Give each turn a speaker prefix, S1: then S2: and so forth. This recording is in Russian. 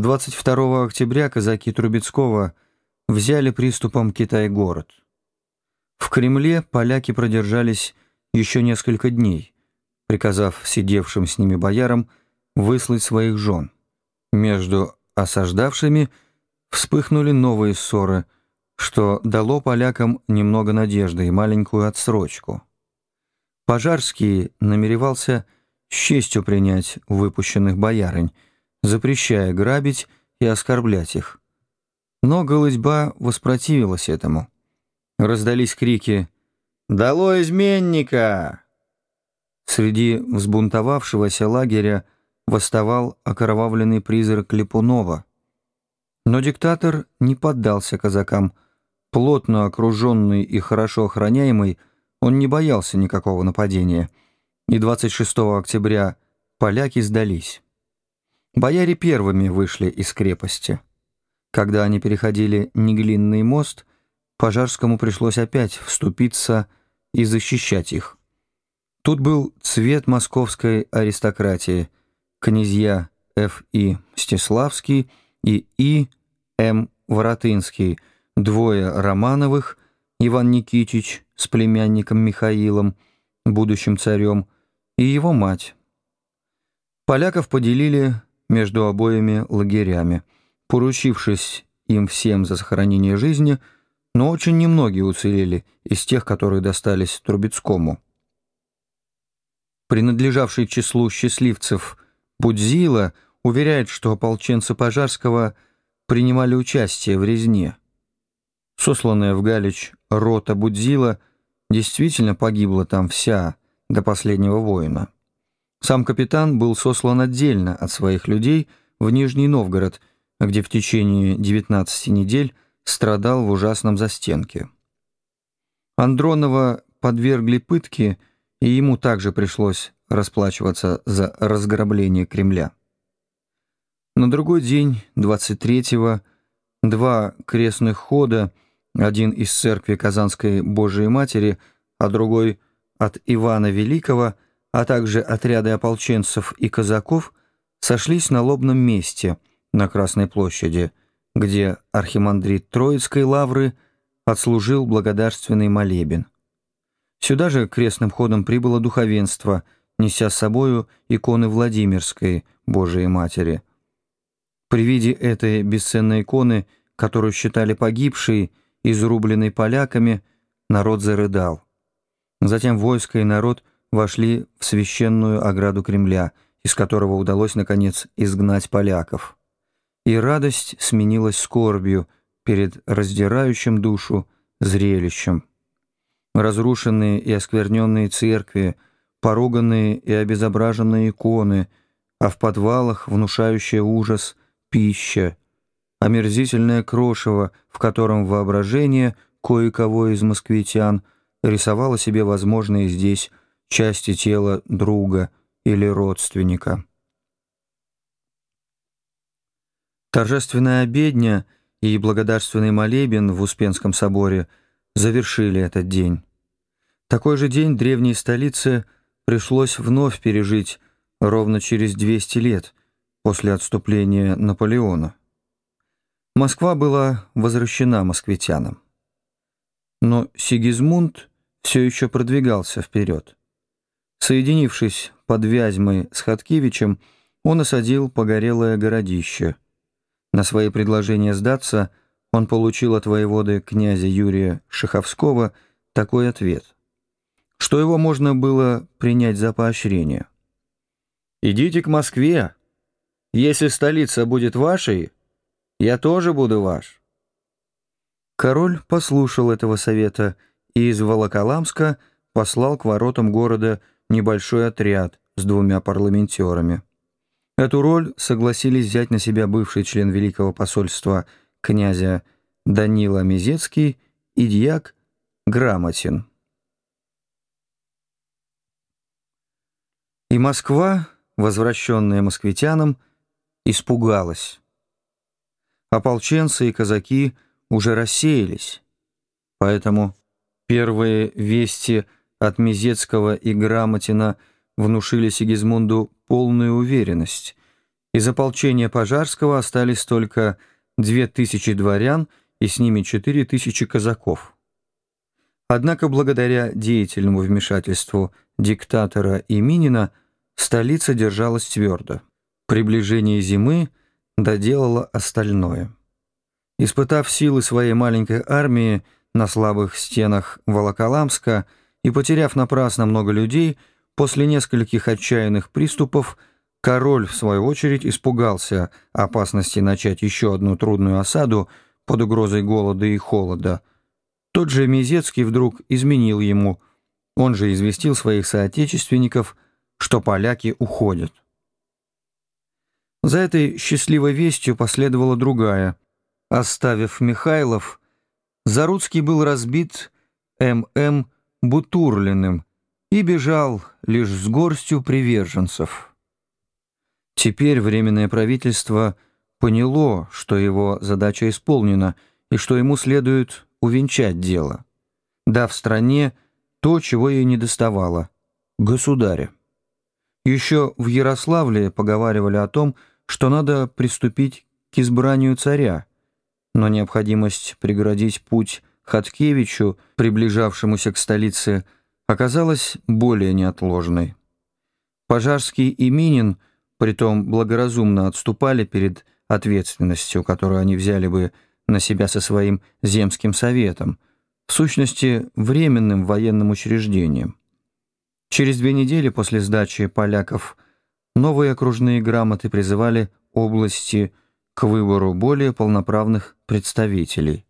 S1: 22 октября казаки Трубецкого взяли приступом Китай-город. В Кремле поляки продержались еще несколько дней, приказав сидевшим с ними боярам выслать своих жен. Между осаждавшими вспыхнули новые ссоры, что дало полякам немного надежды и маленькую отсрочку. Пожарский намеревался с честью принять выпущенных боярынь, запрещая грабить и оскорблять их. Но голызьба воспротивилась этому. Раздались крики «Дало изменника!». Среди взбунтовавшегося лагеря восставал окровавленный призрак Липунова. Но диктатор не поддался казакам. Плотно окруженный и хорошо охраняемый, он не боялся никакого нападения. И 26 октября поляки сдались. Бояре первыми вышли из крепости. Когда они переходили Неглинный мост, Пожарскому пришлось опять вступиться и защищать их. Тут был цвет московской аристократии, князья Ф. И. Мстиславский и И. М. Воротынский, двое Романовых, Иван Никитич с племянником Михаилом, будущим царем, и его мать. Поляков поделили между обоими лагерями, поручившись им всем за сохранение жизни, но очень немногие уцелели из тех, которые достались Трубецкому. Принадлежавший к числу счастливцев Будзила уверяет, что ополченцы Пожарского принимали участие в резне. Сосланная в Галич рота Будзила действительно погибла там вся до последнего воина. Сам капитан был сослан отдельно от своих людей в Нижний Новгород, где в течение 19 недель страдал в ужасном застенке. Андронова подвергли пытке, и ему также пришлось расплачиваться за разграбление Кремля. На другой день, 23-го, два крестных хода, один из церкви Казанской Божией Матери, а другой от Ивана Великого – а также отряды ополченцев и казаков сошлись на лобном месте на Красной площади, где архимандрит Троицкой лавры отслужил благодарственный молебен. Сюда же крестным ходом прибыло духовенство, неся с собою иконы Владимирской Божией Матери. При виде этой бесценной иконы, которую считали погибшей, изрубленной поляками, народ зарыдал. Затем войско и народ вошли в священную ограду Кремля, из которого удалось, наконец, изгнать поляков. И радость сменилась скорбью перед раздирающим душу зрелищем. Разрушенные и оскверненные церкви, поруганные и обезображенные иконы, а в подвалах внушающая ужас пища, омерзительное крошево, в котором воображение кое-кого из москвитян рисовало себе возможные здесь части тела друга или родственника. Торжественная обедня и благодарственный молебен в Успенском соборе завершили этот день. Такой же день древней столице пришлось вновь пережить ровно через 200 лет после отступления Наполеона. Москва была возвращена москвитянам. Но Сигизмунд все еще продвигался вперед. Соединившись под Вязьмой с Хаткевичем, он осадил погорелое городище. На свои предложения сдаться он получил от воеводы князя Юрия Шаховского такой ответ, что его можно было принять за поощрение. «Идите к Москве. Если столица будет вашей, я тоже буду ваш». Король послушал этого совета и из Волоколамска послал к воротам города небольшой отряд с двумя парламентерами. Эту роль согласились взять на себя бывший член Великого посольства князя Данила Мизецкий и дьяк Грамотин. И Москва, возвращенная москвитянам, испугалась. Ополченцы и казаки уже рассеялись, поэтому первые вести – от Мизецкого и Грамотина внушили Сигизмунду полную уверенность, Из ополчения Пожарского остались только две тысячи дворян и с ними четыре тысячи казаков. Однако благодаря деятельному вмешательству диктатора и Минина столица держалась твердо. Приближение зимы доделало остальное. Испытав силы своей маленькой армии на слабых стенах Волоколамска и потеряв напрасно много людей, после нескольких отчаянных приступов король, в свою очередь, испугался опасности начать еще одну трудную осаду под угрозой голода и холода – тот же Мизецкий вдруг изменил ему. Он же известил своих соотечественников, что поляки уходят. За этой счастливой вестью последовала другая. Оставив Михайлов, Заруцкий был разбит М.М. Бутурлиным и бежал лишь с горстью приверженцев. Теперь Временное правительство поняло, что его задача исполнена и что ему следует увенчать дело, дав стране то, чего ей не доставало — государя. Еще в Ярославле поговаривали о том, что надо приступить к избранию царя, но необходимость преградить путь Хаткевичу, приближавшемуся к столице, оказалась более неотложной. Пожарский и Минин, притом благоразумно отступали перед ответственностью, которую они взяли бы на себя со своим земским советом, в сущности, временным военным учреждением. Через две недели после сдачи поляков новые окружные грамоты призывали области к выбору более полноправных представителей –